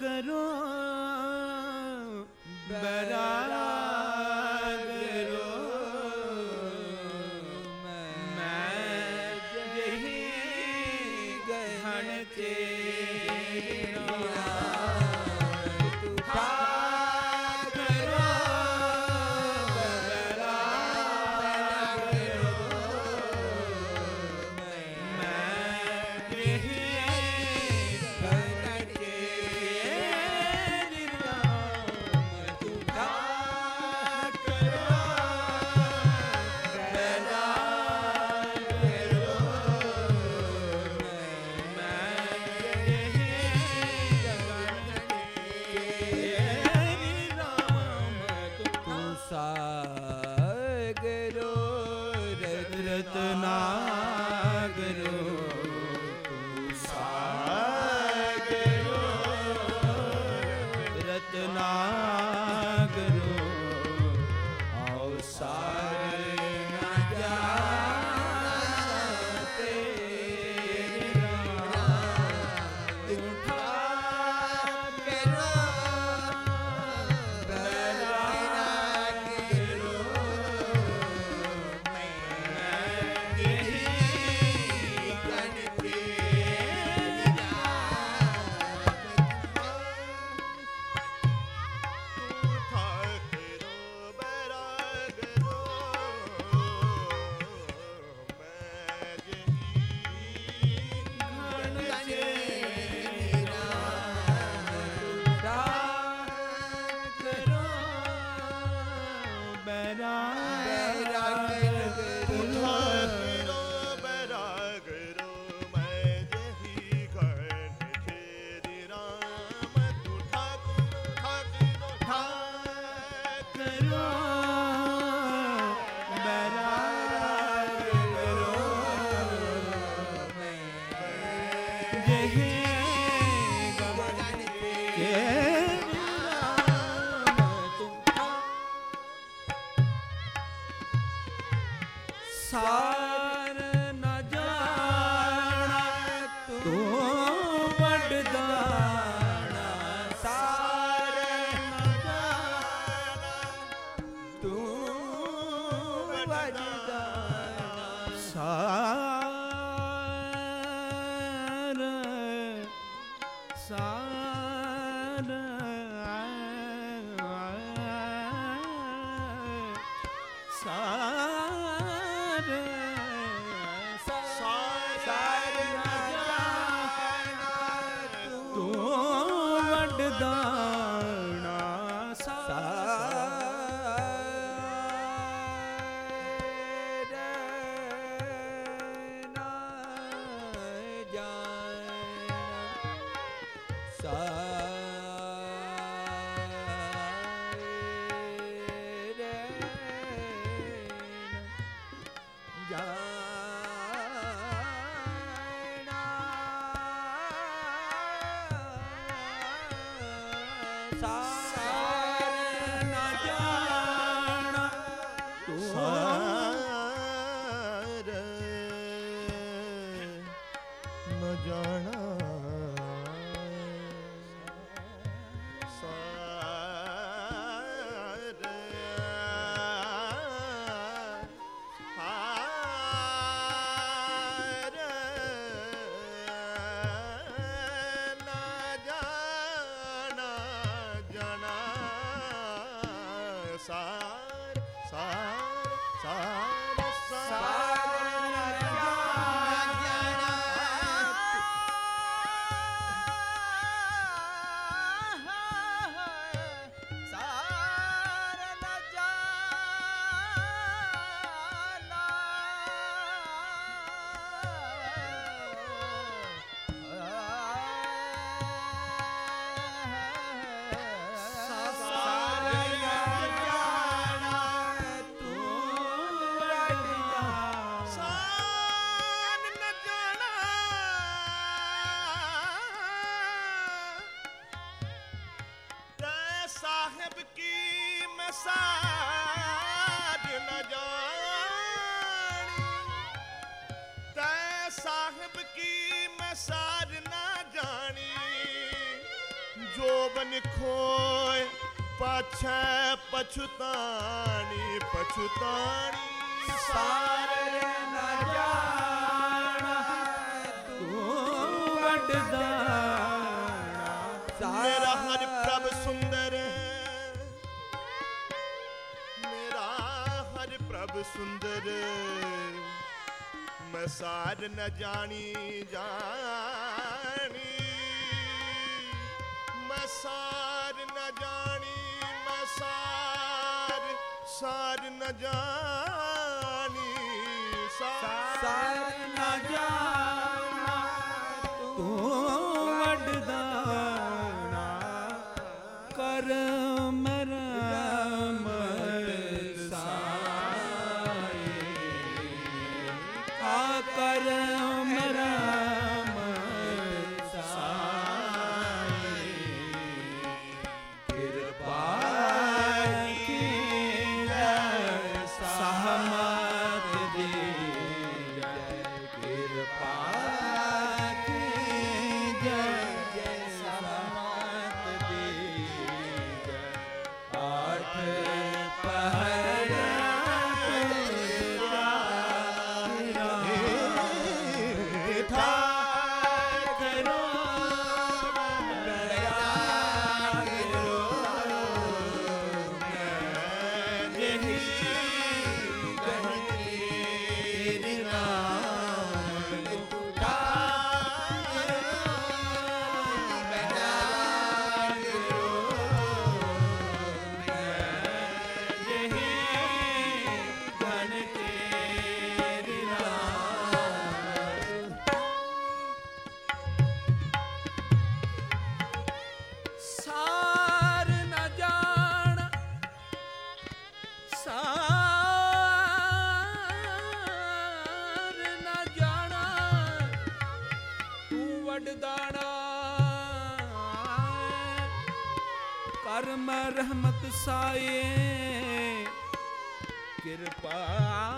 ਕਰੋ। ਬਰ सा ਪਛਤਾਣੀ ਪਛਤਾਣੀ ਸਾਰੇ ਨਾ ਜਾਣਾ ਤੂੰ ਵੱਡਦਾ ਮੇਰਾ ਹਰ ਪ੍ਰਭ ਸੁੰਦਰ ਮੇਰਾ ਹਰ ਪ੍ਰਭ ਸੁੰਦਰ ਮੈਂ ਸਾਰ ਨ ਜਾਣੀ ਜਾਣੀ ਮੈਂ ਸਾਰ ਸਾਰ ਨ ਜਾਣ। ਵਸਾਏ ਕਿਰਪਾ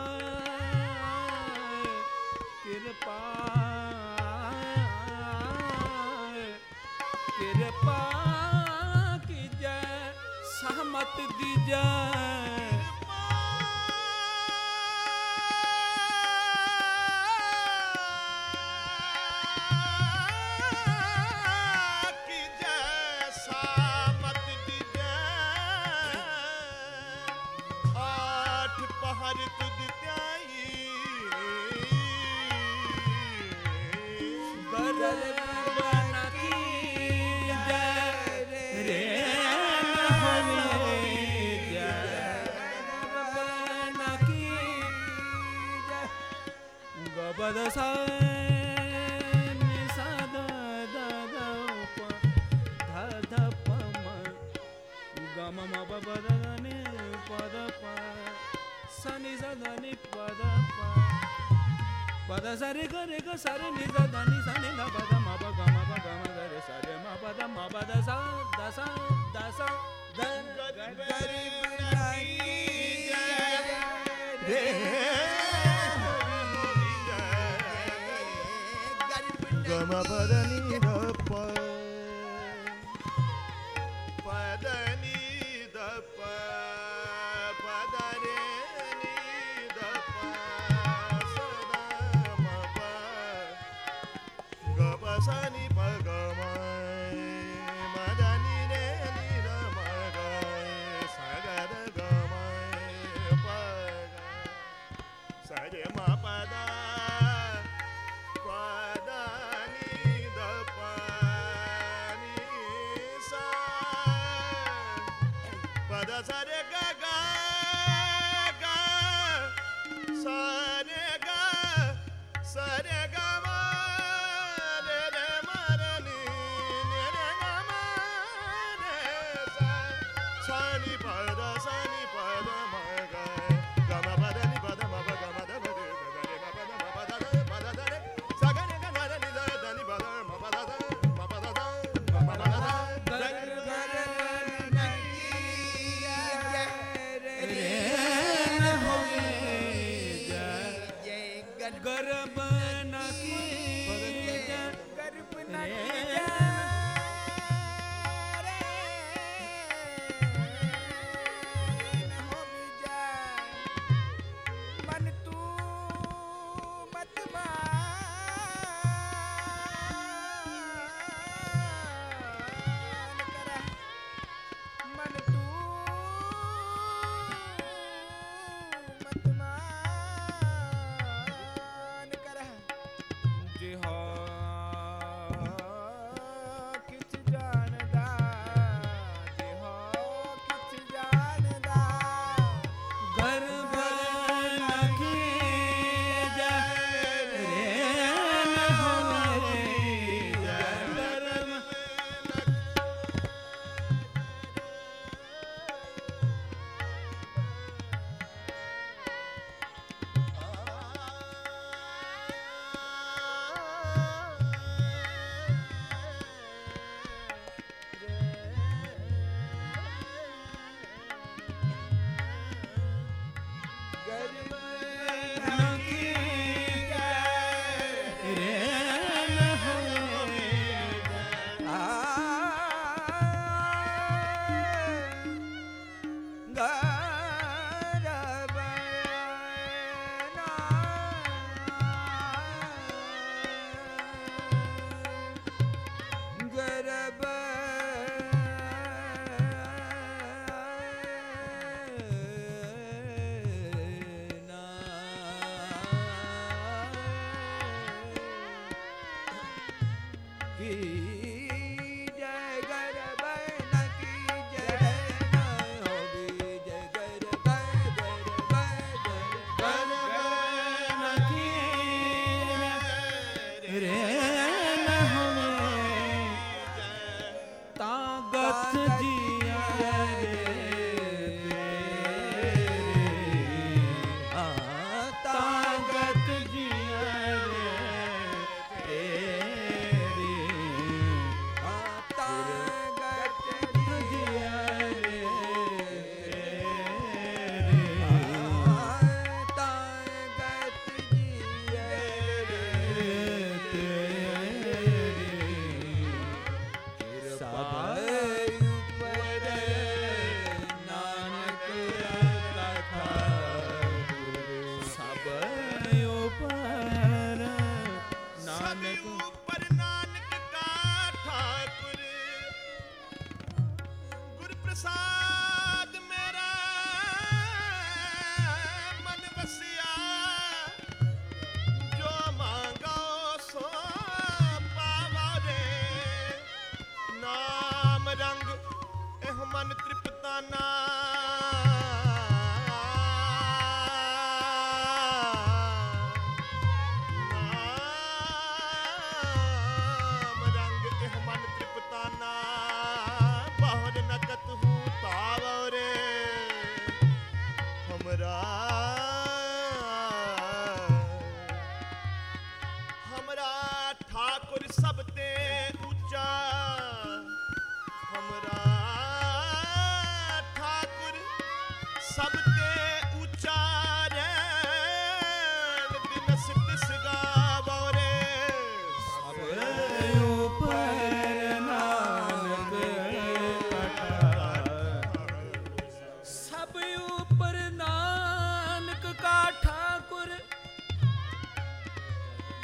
sare ni ga da ni sa ni ga ba da ma ba ga ma ba ga ma da re sa re ma ba da ma ba da sa da sa da sa da garib na ki jai re ga ma ba da ni ba Father Sade.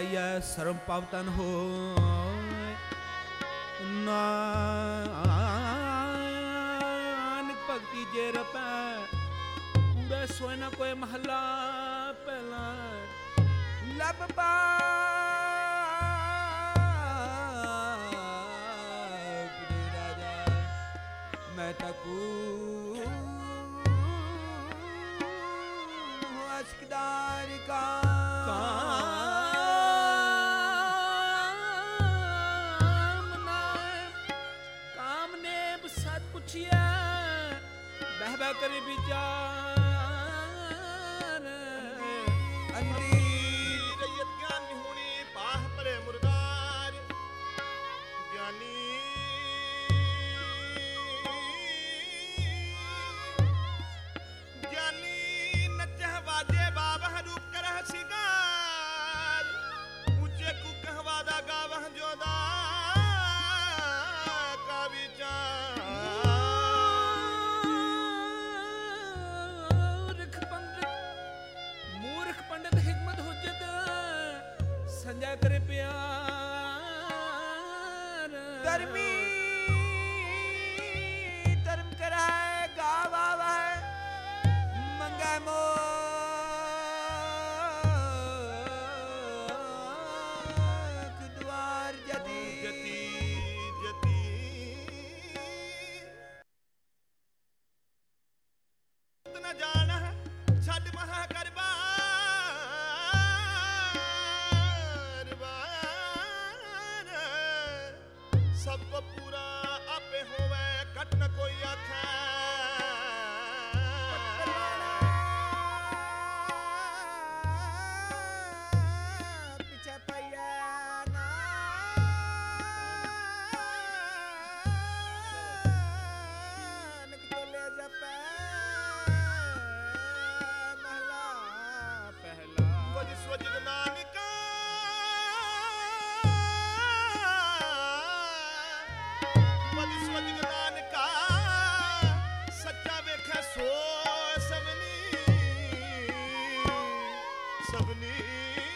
पाइया सर्व पावतन हो नानक भक्ति जे रपै पूरा सोना कोई महला पहला। लब पा। तकू अशकदार Avni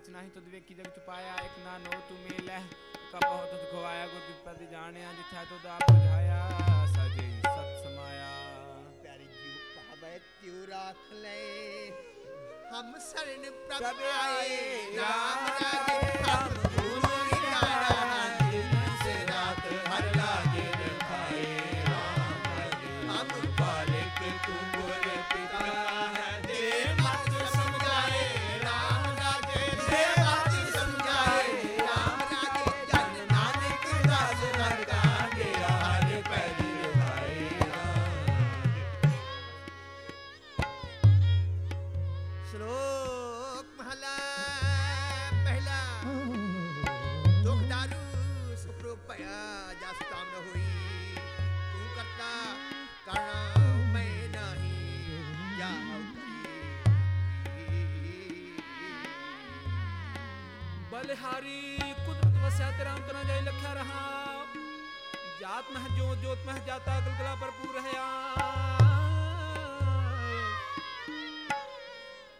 ਵਿੱਚ ਨਹੀਂ ਤੁਧ ਵੇਖੀ ਦੇ ਚ ਪਾਇਆ ਇੱਕ ਨਾ ਨੋ ਤੂੰ ਮੇਲ ਹੈ। ਕਾ ਬਹੁ ਤੁਧ ਖਵਾਇਆ ਗੁਰ ਵਿਪਦ ਜਾਣਿਆ ਜਿਥੈ ਤੁਧ ਆਪ ਬੁਝਾਇਆ ਸਜੇ ਸਤ ਸਮਾਇਆ। ਪਿਆਰੀ ਜੀਉ ਪਾਵੇ ਤਿਉ ਰਾਖ ਲੈ ਹਮ ਸਰਣ ਪ੍ਰਭ ਆਏ ਰਾਮ ਰਾਏ ਹਮ बलिहारी कुदरत वस्या तेरा अंत न जाई लख्या रहा। जात मह जो जोत मह जाता, गलगला भरपूर है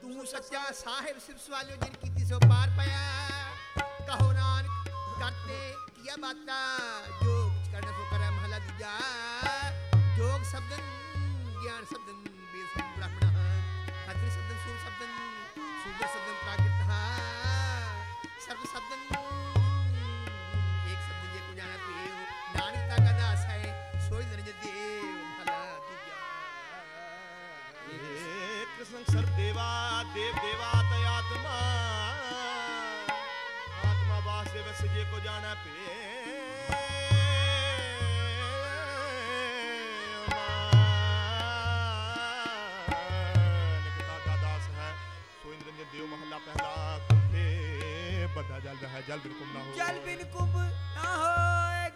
तू सच्चा साहिब सिर्फ़ वालों जिन की तिसो पार पाया कहो नानक, करते किया बाता। जो कुछ करना सो तो करे महला दूजा जोग शब्दन, ज्ञान शब्दन बेसन ब्राह्मण। खत्री शब्दन, सूर शब्दन। सर्व शब्द एक शब्द जे को तो जानत हे। नानकता का दास है, सोई नरज देव, भला दिया कृष्ण सर देवा, देव देवा तयात्मा आत्मा। वासदेव से जे को जाना पे। बदा जल रहा है जल बिल्कुल ना हो जल बिन कुंभ ना होए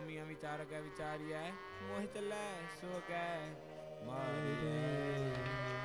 उमी विचार कै विचारिया मोह चल सो कै मारिया